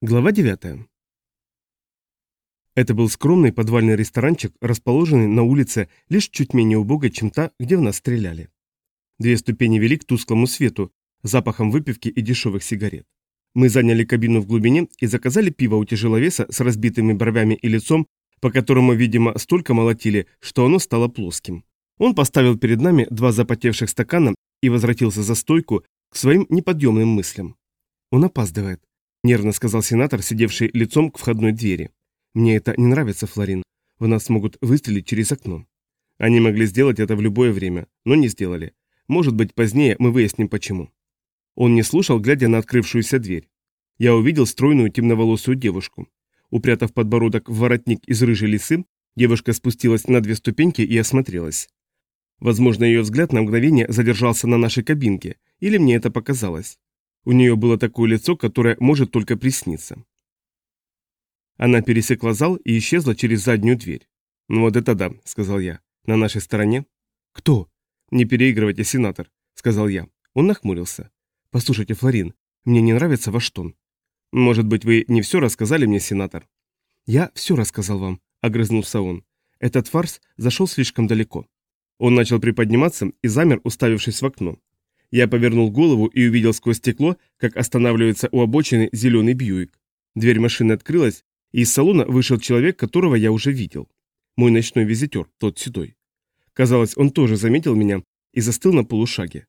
Глава 9. Это был скромный подвальный ресторанчик, расположенный на улице лишь чуть менее убого, чем та, где в нас стреляли. Две ступени вели к тусклому свету, запахом выпивки и дешевых сигарет. Мы заняли кабину в глубине и заказали пиво у тяжеловеса с разбитыми бровями и лицом, по которому, видимо, столько молотили, что оно стало плоским. Он поставил перед нами два запотевших стакана и возвратился за стойку к своим неподъемным мыслям. Он опаздывает. — нервно сказал сенатор, сидевший лицом к входной двери. «Мне это не нравится, Флорин. В нас могут выстрелить через окно». Они могли сделать это в любое время, но не сделали. Может быть, позднее мы выясним почему. Он не слушал, глядя на открывшуюся дверь. Я увидел стройную темноволосую девушку. Упрятав подбородок в воротник из рыжей лисы, девушка спустилась на две ступеньки и осмотрелась. Возможно, ее взгляд на мгновение задержался на нашей кабинке, или мне это показалось. У нее было такое лицо, которое может только присниться. Она пересекла зал и исчезла через заднюю дверь. «Ну вот это да», — сказал я. «На нашей стороне?» «Кто?» «Не переигрывайте, сенатор», — сказал я. Он нахмурился. «Послушайте, Флорин, мне не нравится ваш тон». «Может быть, вы не все рассказали мне, сенатор?» «Я все рассказал вам», — огрызнулся он. «Этот фарс зашел слишком далеко». Он начал приподниматься и замер, уставившись в окно. Я повернул голову и увидел сквозь стекло, как останавливается у обочины зеленый Бьюик. Дверь машины открылась, и из салона вышел человек, которого я уже видел. Мой ночной визитер, тот седой. Казалось, он тоже заметил меня и застыл на полушаге.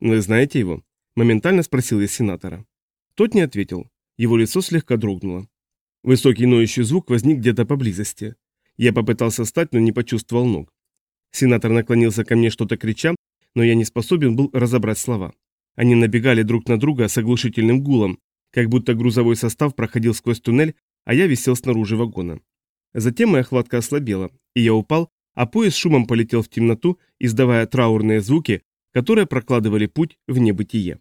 «Вы знаете его?» – моментально спросил я сенатора. Тот не ответил. Его лицо слегка дрогнуло. Высокий ноющий звук возник где-то поблизости. Я попытался встать, но не почувствовал ног. Сенатор наклонился ко мне что-то крича, но я не способен был разобрать слова. Они набегали друг на друга с оглушительным гулом, как будто грузовой состав проходил сквозь туннель, а я висел снаружи вагона. Затем моя хватка ослабела, и я упал, а поезд шумом полетел в темноту, издавая траурные звуки, которые прокладывали путь в небытие.